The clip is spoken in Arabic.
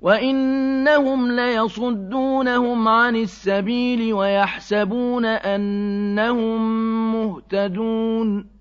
وَإِنَّهُمْ لَيَصُدُّونَهُمْ عَنِ السَّبِيلِ وَيَحْسَبُونَ أَنَّهُم مُّهْتَدُونَ